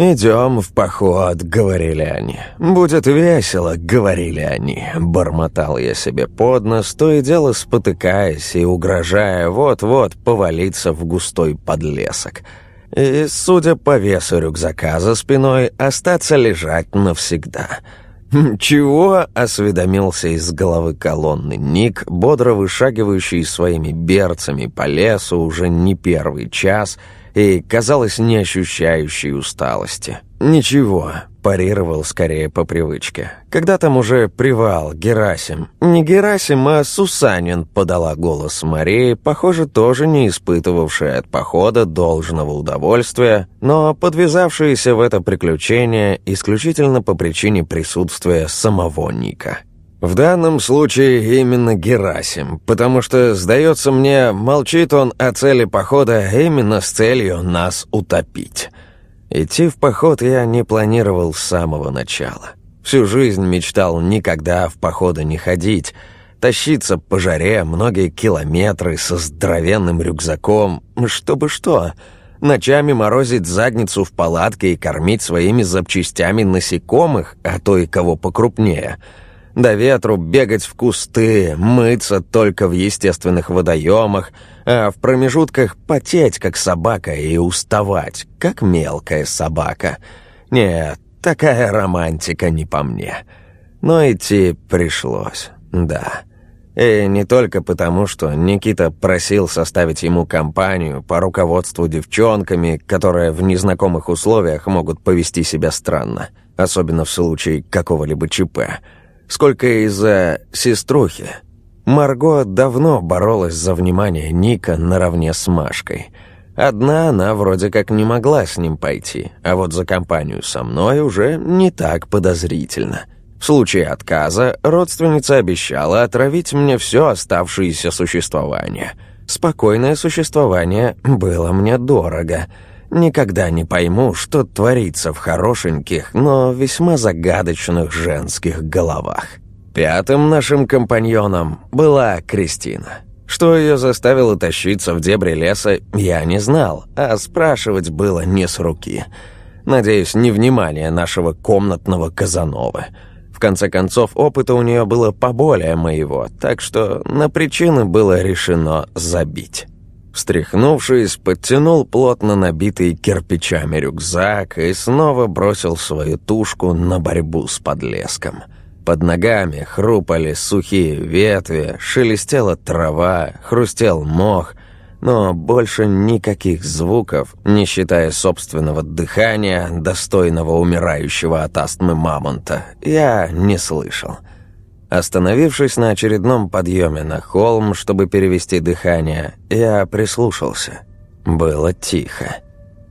«Идем в поход», — говорили они. «Будет весело», — говорили они. Бормотал я себе под нос, то и дело спотыкаясь и угрожая вот-вот повалиться в густой подлесок. И, судя по весу рюкзака за спиной, остаться лежать навсегда. «Чего?» — осведомился из головы колонны Ник, бодро вышагивающий своими берцами по лесу уже не первый час — и, казалось, не ощущающий усталости. «Ничего», — парировал скорее по привычке. «Когда там уже привал, Герасим?» «Не Герасим, а Сусанин», — подала голос Марии, похоже, тоже не испытывавшая от похода должного удовольствия, но подвязавшаяся в это приключение исключительно по причине присутствия самого Ника. В данном случае именно Герасим, потому что, сдается мне, молчит он о цели похода именно с целью нас утопить. Идти в поход я не планировал с самого начала. Всю жизнь мечтал никогда в походы не ходить, тащиться по жаре многие километры со здоровенным рюкзаком, чтобы что, ночами морозить задницу в палатке и кормить своими запчастями насекомых, а то и кого покрупнее — до ветру бегать в кусты, мыться только в естественных водоемах, а в промежутках потеть, как собака, и уставать, как мелкая собака. Нет, такая романтика не по мне. Но идти пришлось, да. И не только потому, что Никита просил составить ему компанию по руководству девчонками, которые в незнакомых условиях могут повести себя странно, особенно в случае какого-либо ЧП – сколько из-за сеструхи. Марго давно боролась за внимание Ника наравне с Машкой. Одна она вроде как не могла с ним пойти, а вот за компанию со мной уже не так подозрительно. В случае отказа родственница обещала отравить мне все оставшееся существование. Спокойное существование было мне дорого — Никогда не пойму, что творится в хорошеньких, но весьма загадочных женских головах. Пятым нашим компаньоном была Кристина. Что ее заставило тащиться в дебри леса, я не знал, а спрашивать было не с руки. Надеюсь, не внимание нашего комнатного Казанова. В конце концов, опыта у нее было поболее моего, так что на причины было решено забить. Встряхнувшись, подтянул плотно набитый кирпичами рюкзак и снова бросил свою тушку на борьбу с подлеском. Под ногами хрупали сухие ветви, шелестела трава, хрустел мох, но больше никаких звуков, не считая собственного дыхания, достойного умирающего от астмы мамонта, я не слышал. Остановившись на очередном подъеме на холм, чтобы перевести дыхание, я прислушался. Было тихо.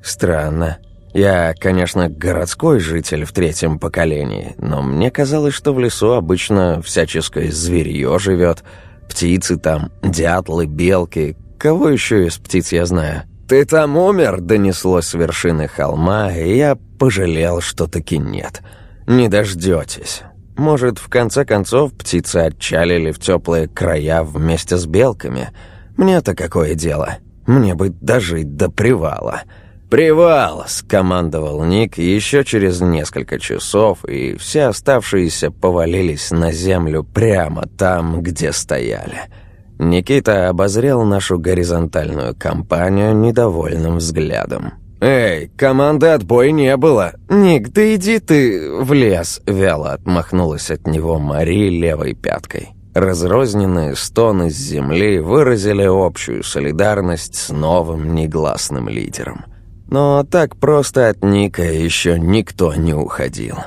Странно. Я, конечно, городской житель в третьем поколении, но мне казалось, что в лесу обычно всяческое зверье живет. Птицы там, дятлы, белки. Кого еще из птиц я знаю? «Ты там умер?» — донеслось с вершины холма, и я пожалел, что таки нет. «Не дождетесь». Может, в конце концов птицы отчалили в теплые края вместе с белками? Мне-то какое дело? Мне бы дожить до привала. «Привал!» — скомандовал Ник еще через несколько часов, и все оставшиеся повалились на землю прямо там, где стояли. Никита обозрел нашу горизонтальную компанию недовольным взглядом. «Эй, команды отбоя не было!» «Ник, да иди ты в лес!» — вяло отмахнулась от него Мари левой пяткой. Разрозненные стоны с земли выразили общую солидарность с новым негласным лидером. Но так просто от Ника еще никто не уходил.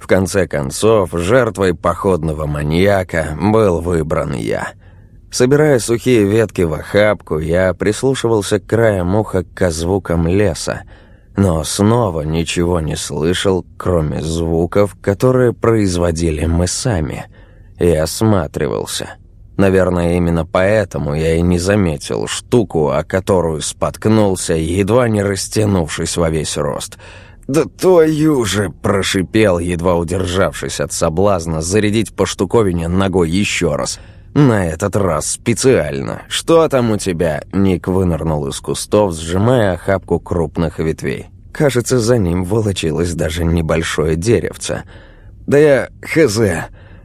В конце концов, жертвой походного маньяка был выбран я — Собирая сухие ветки в охапку, я прислушивался к краям уха к звукам леса, но снова ничего не слышал, кроме звуков, которые производили мы сами, и осматривался. Наверное, именно поэтому я и не заметил штуку, о которую споткнулся, едва не растянувшись во весь рост. «Да твою же!» – прошипел, едва удержавшись от соблазна, зарядить по штуковине ногой еще раз – «На этот раз специально. Что там у тебя?» Ник вынырнул из кустов, сжимая охапку крупных ветвей. Кажется, за ним волочилось даже небольшое деревце. Да я хз,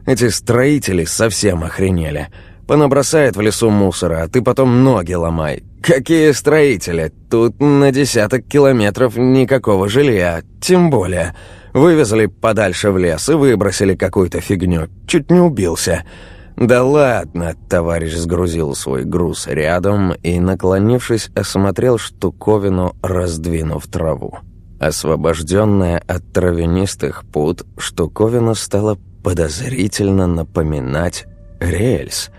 эти строители совсем охренели. Понабросает в лесу мусора, а ты потом ноги ломай. Какие строители? Тут на десяток километров никакого жилья, тем более. Вывезли подальше в лес и выбросили какую-то фигню. Чуть не убился. «Да ладно!» — товарищ сгрузил свой груз рядом и, наклонившись, осмотрел штуковину, раздвинув траву. Освобожденная от травянистых пут, штуковина стала подозрительно напоминать рельс.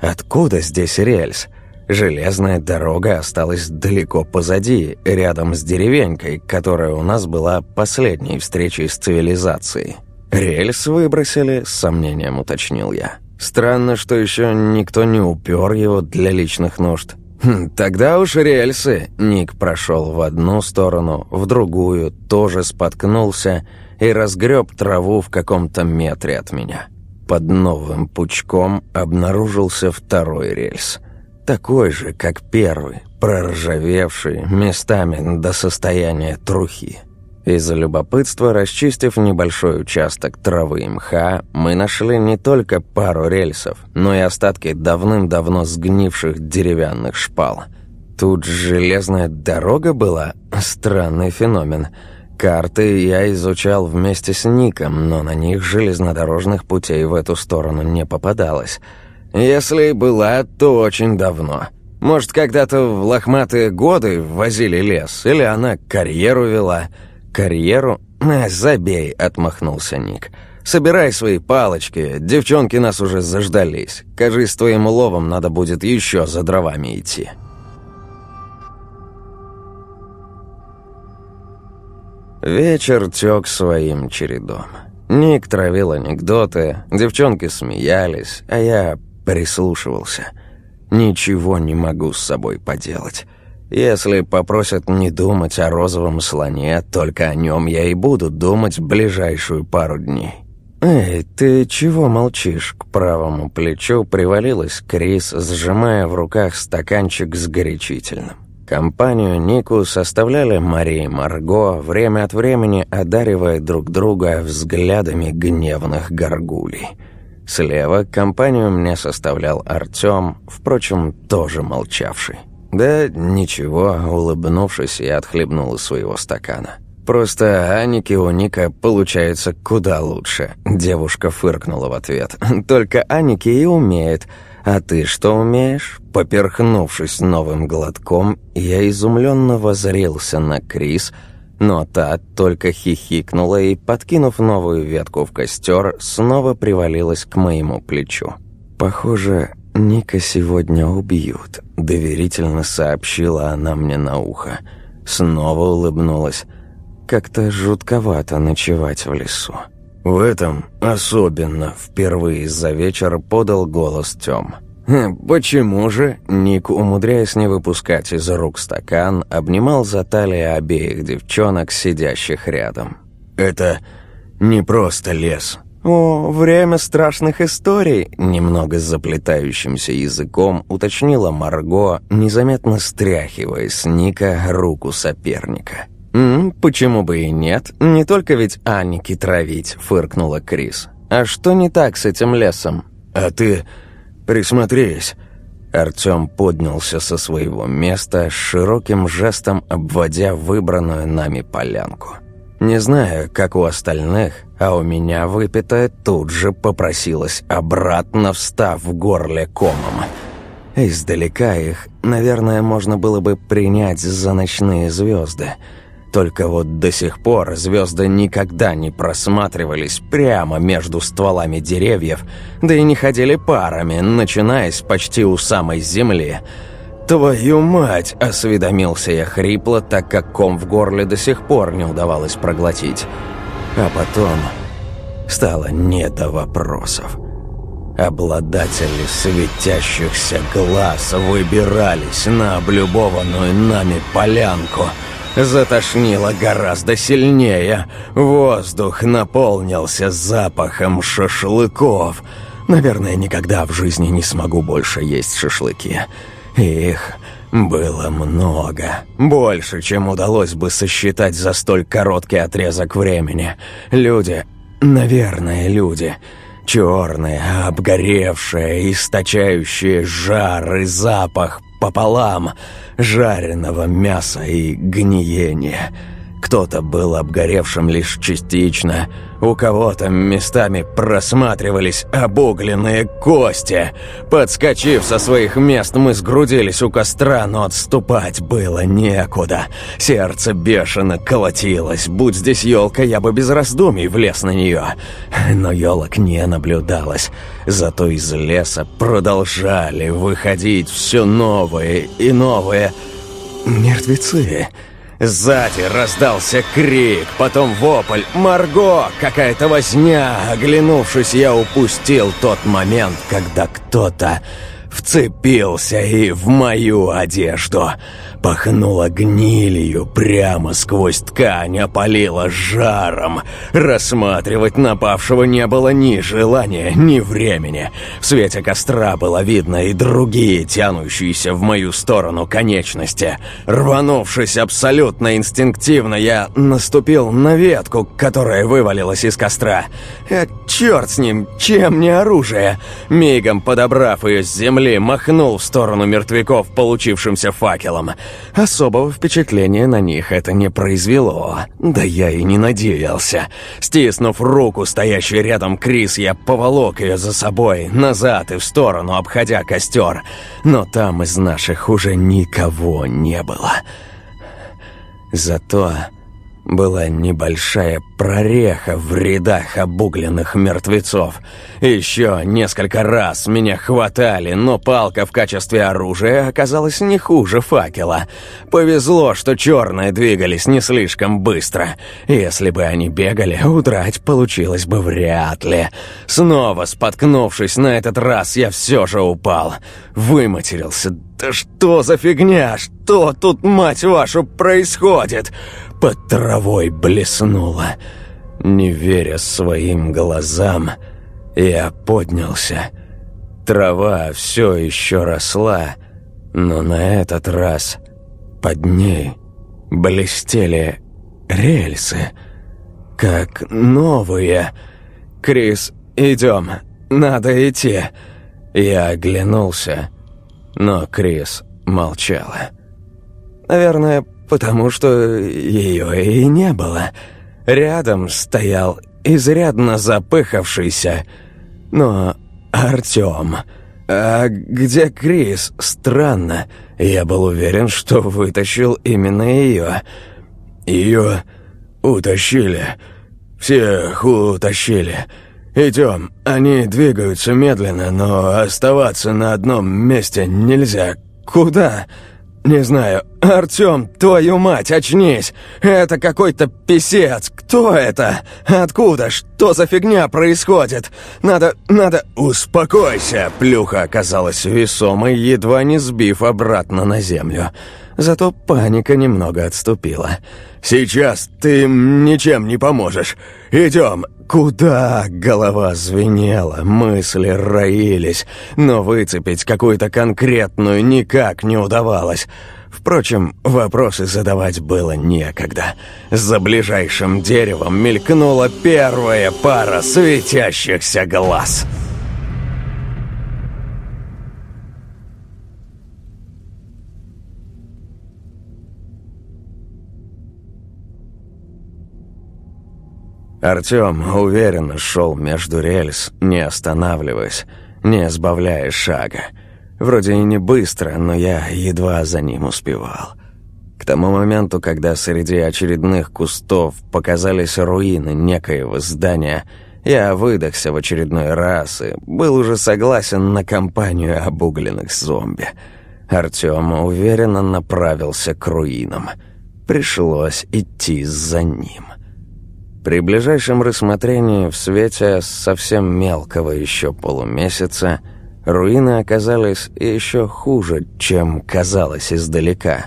Откуда здесь рельс? Железная дорога осталась далеко позади, рядом с деревенькой, которая у нас была последней встречей с цивилизацией. «Рельс выбросили?» — с сомнением уточнил я. Странно, что еще никто не упер его для личных нужд. Хм, тогда уж рельсы. Ник прошел в одну сторону, в другую, тоже споткнулся и разгреб траву в каком-то метре от меня. Под новым пучком обнаружился второй рельс. Такой же, как первый, проржавевший, местами до состояния трухи. Из-за любопытства, расчистив небольшой участок травы и мха, мы нашли не только пару рельсов, но и остатки давным-давно сгнивших деревянных шпал. Тут железная дорога была? Странный феномен. Карты я изучал вместе с Ником, но на них железнодорожных путей в эту сторону не попадалось. Если и была, то очень давно. Может, когда-то в лохматые годы возили лес, или она карьеру вела – «Карьеру? Забей», — отмахнулся Ник. «Собирай свои палочки, девчонки нас уже заждались. Кажись, твоим уловом надо будет еще за дровами идти». Вечер тек своим чередом. Ник травил анекдоты, девчонки смеялись, а я прислушивался. Ничего не могу с собой поделать. Если попросят не думать о розовом слоне, только о нем я и буду думать ближайшую пару дней. «Эй, ты чего молчишь?» К правому плечу привалилась Крис, сжимая в руках стаканчик с горячительным. Компанию Нику составляли Мария и Марго, время от времени одаривая друг друга взглядами гневных горгулей. Слева компанию мне составлял Артём, впрочем, тоже молчавший. «Да ничего», — улыбнувшись, я отхлебнул из своего стакана. «Просто Аники у Ника получается куда лучше», — девушка фыркнула в ответ. «Только Аники и умеет. А ты что умеешь?» Поперхнувшись новым глотком, я изумленно возрился на Крис, но та только хихикнула и, подкинув новую ветку в костер, снова привалилась к моему плечу. «Похоже, «Ника сегодня убьют», — доверительно сообщила она мне на ухо. Снова улыбнулась. «Как-то жутковато ночевать в лесу». «В этом особенно впервые за вечер подал голос Тём. «Хм, «Почему же?» Ник, умудряясь не выпускать из рук стакан, обнимал за талии обеих девчонок, сидящих рядом. «Это не просто лес», «О, время страшных историй!» — немного заплетающимся языком уточнила Марго, незаметно стряхивая с Ника руку соперника. «М -м, «Почему бы и нет? Не только ведь Анники травить», — фыркнула Крис. «А что не так с этим лесом?» «А ты присмотрись». Артём поднялся со своего места, широким жестом обводя выбранную нами полянку. Не знаю, как у остальных, а у меня выпитая тут же попросилась обратно, встав в горле комом. Издалека их, наверное, можно было бы принять за ночные звезды. Только вот до сих пор звезды никогда не просматривались прямо между стволами деревьев, да и не ходили парами, начинаясь почти у самой земли – «Твою мать!» – осведомился я хрипло, так как ком в горле до сих пор не удавалось проглотить. А потом стало не до вопросов. Обладатели светящихся глаз выбирались на облюбованную нами полянку. Затошнило гораздо сильнее. Воздух наполнился запахом шашлыков. Наверное, никогда в жизни не смогу больше есть шашлыки. Их было много. Больше, чем удалось бы сосчитать за столь короткий отрезок времени. Люди, наверное, люди, черные, обгоревшие, источающие жар и запах пополам жареного мяса и гниения – кто-то был обгоревшим лишь частично, у кого-то местами просматривались обугленные кости. Подскочив со своих мест, мы сгрудились у костра, но отступать было некуда. Сердце бешено колотилось. Будь здесь елка, я бы без раздумий влез на нее. Но елок не наблюдалось. Зато из леса продолжали выходить все новые и новые мертвецы. Сзади раздался крик, потом вопль «Марго!» Какая-то возня. Оглянувшись, я упустил тот момент, когда кто-то вцепился и в мою одежду. Пахнуло гнилью, прямо сквозь ткань опалило жаром. Рассматривать напавшего не было ни желания, ни времени. В свете костра было видно и другие, тянущиеся в мою сторону конечности. Рванувшись абсолютно инстинктивно, я наступил на ветку, которая вывалилась из костра. А черт с ним, чем не оружие? Мигом подобрав ее с земли, махнул в сторону мертвяков получившимся факелом. Особого впечатления на них это не произвело. Да я и не надеялся. Стиснув руку, стоящей рядом Крис, я поволок ее за собой, назад и в сторону, обходя костер. Но там из наших уже никого не было. Зато была небольшая прореха в рядах обугленных мертвецов. Еще несколько раз меня хватали, но палка в качестве оружия оказалась не хуже факела. Повезло, что черные двигались не слишком быстро. Если бы они бегали, удрать получилось бы вряд ли. Снова споткнувшись на этот раз, я все же упал. Выматерился. «Да что за фигня? Что тут, мать вашу, происходит?» Под травой блеснуло. Не веря своим глазам, я поднялся. Трава все еще росла, но на этот раз под ней блестели рельсы, как новые. «Крис, идем, надо идти». Я оглянулся, но Крис молчала. Наверное, потому что ее и не было. Рядом стоял изрядно запыхавшийся, но Артем. А где Крис? Странно. Я был уверен, что вытащил именно ее. Ее утащили. Всех утащили. Идем. Они двигаются медленно, но оставаться на одном месте нельзя. Куда? «Не знаю. Артём, твою мать, очнись! Это какой-то писец! Кто это? Откуда? Что за фигня происходит? Надо... надо...» «Успокойся!» Плюха оказалась весомой, едва не сбив обратно на землю. Зато паника немного отступила. «Сейчас ты ничем не поможешь. Идем!» Куда голова звенела, мысли роились, но выцепить какую-то конкретную никак не удавалось. Впрочем, вопросы задавать было некогда. За ближайшим деревом мелькнула первая пара светящихся глаз — Артём уверенно шел между рельс, не останавливаясь, не сбавляя шага. Вроде и не быстро, но я едва за ним успевал. К тому моменту, когда среди очередных кустов показались руины некоего здания, я выдохся в очередной раз и был уже согласен на компанию обугленных зомби. Артём уверенно направился к руинам. Пришлось идти за ним. При ближайшем рассмотрении в свете совсем мелкого еще полумесяца руины оказались еще хуже, чем казалось издалека.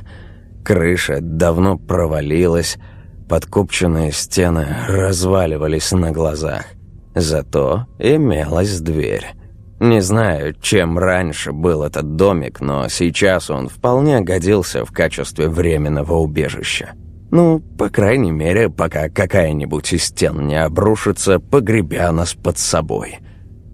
Крыша давно провалилась, подкупченные стены разваливались на глазах. Зато имелась дверь. Не знаю, чем раньше был этот домик, но сейчас он вполне годился в качестве временного убежища. Ну, по крайней мере, пока какая-нибудь из стен не обрушится, погребя нас под собой.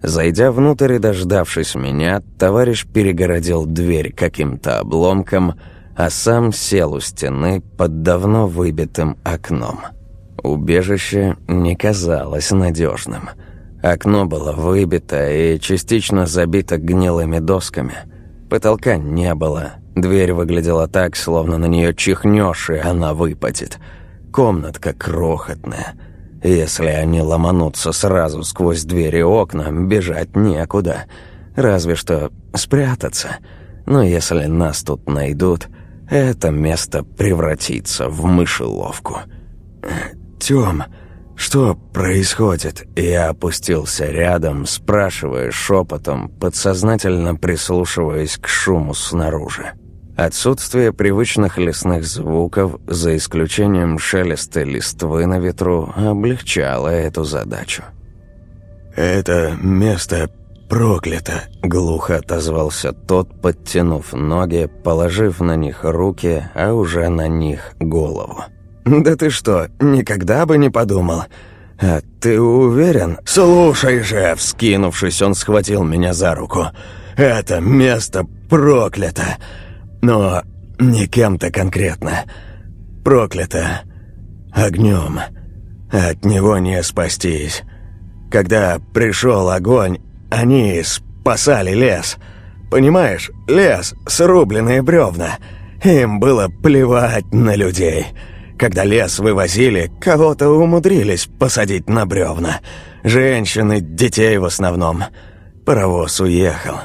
Зайдя внутрь и дождавшись меня, товарищ перегородил дверь каким-то обломком, а сам сел у стены под давно выбитым окном. Убежище не казалось надежным — Окно было выбито и частично забито гнилыми досками. Потолка не было. Дверь выглядела так, словно на нее чихнешь, и она выпадет. Комнатка крохотная. Если они ломанутся сразу сквозь двери и окна, бежать некуда. Разве что спрятаться. Но если нас тут найдут, это место превратится в мышеловку. «Тём...» «Что происходит?» Я опустился рядом, спрашивая шепотом, подсознательно прислушиваясь к шуму снаружи. Отсутствие привычных лесных звуков, за исключением шелеста листвы на ветру, облегчало эту задачу. «Это место проклято», — глухо отозвался тот, подтянув ноги, положив на них руки, а уже на них голову. «Да ты что, никогда бы не подумал. А ты уверен?» «Слушай же!» — вскинувшись, он схватил меня за руку. «Это место проклято. Но не кем-то конкретно. Проклято огнем. От него не спастись. Когда пришел огонь, они спасали лес. Понимаешь, лес, срубленные бревна. Им было плевать на людей». Когда лес вывозили, кого-то умудрились посадить на бревна. Женщины, детей в основном. Паровоз уехал.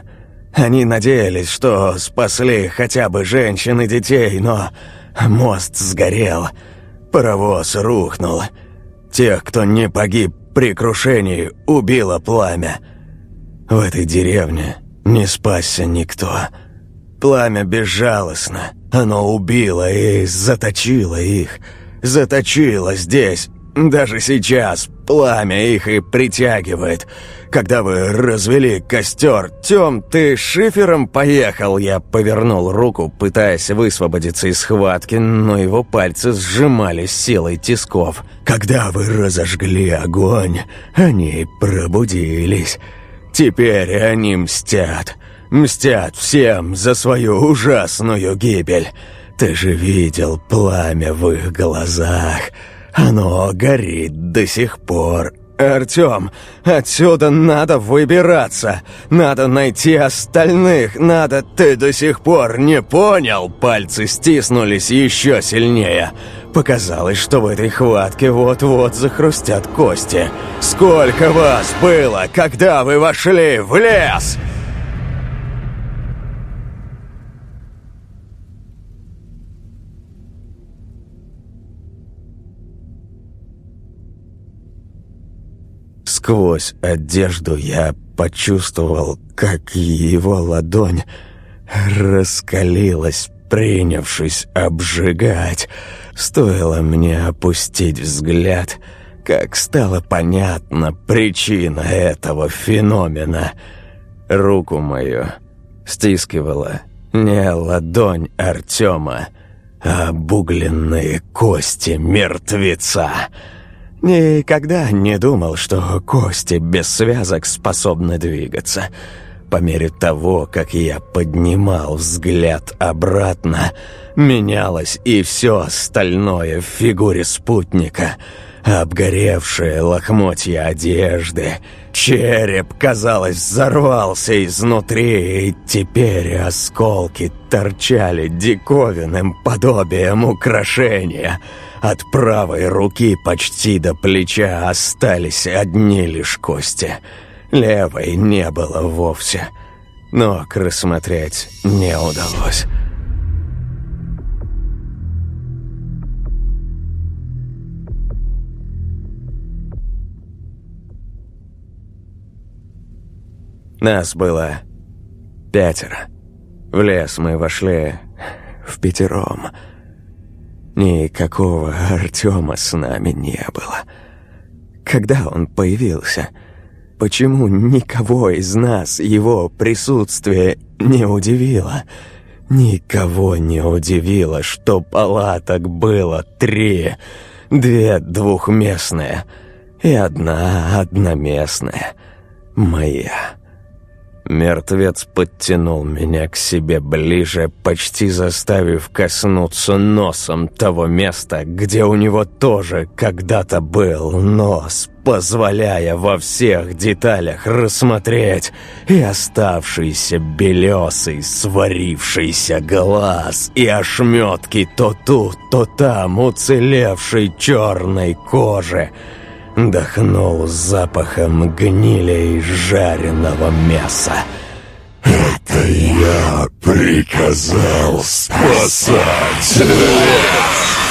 Они надеялись, что спасли хотя бы женщин и детей, но мост сгорел. Паровоз рухнул. Тех, кто не погиб при крушении, убило пламя. В этой деревне не спасся никто. Пламя безжалостно. Оно убило и заточило их. Заточило здесь. Даже сейчас пламя их и притягивает. Когда вы развели костер, Тём, ты шифером поехал?» Я повернул руку, пытаясь высвободиться из схватки, но его пальцы сжимались силой тисков. «Когда вы разожгли огонь, они пробудились. Теперь они мстят. Мстят всем за свою ужасную гибель. Ты же видел пламя в их глазах. Оно горит до сих пор. Артём, отсюда надо выбираться. Надо найти остальных. Надо... Ты до сих пор не понял? Пальцы стиснулись еще сильнее. Показалось, что в этой хватке вот-вот захрустят кости. Сколько вас было, когда вы вошли в лес?» Сквозь одежду я почувствовал, как его ладонь раскалилась, принявшись обжигать. Стоило мне опустить взгляд, как стало понятна причина этого феномена. Руку мою стискивала не ладонь Артема, а обугленные кости мертвеца — Никогда не думал, что кости без связок способны двигаться. По мере того, как я поднимал взгляд обратно, менялось и все остальное в фигуре спутника. Обгоревшие лохмотья одежды, череп, казалось, взорвался изнутри, и теперь осколки торчали диковинным подобием украшения — от правой руки почти до плеча остались одни лишь кости. Левой не было вовсе. Ног рассмотреть не удалось. Нас было пятеро. В лес мы вошли в пятером — Никакого Артема с нами не было. Когда он появился? Почему никого из нас его присутствие не удивило? Никого не удивило, что палаток было три. Две двухместные и одна одноместная. Моя. Мертвец подтянул меня к себе ближе, почти заставив коснуться носом того места, где у него тоже когда-то был нос, позволяя во всех деталях рассмотреть и оставшийся белесый сварившийся глаз, и ошметки то тут, то там уцелевшей черной кожи — Дохнул запахом гнили и жареного мяса. «Это я приказал спасать лес!»